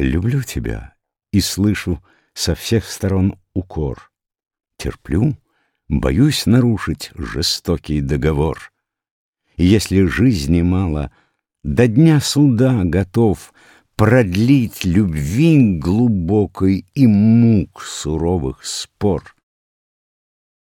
Люблю тебя и слышу со всех сторон укор. Терплю, боюсь нарушить жестокий договор. И если жизни мало, до дня суда готов продлить любви глубокой и мук суровых спор.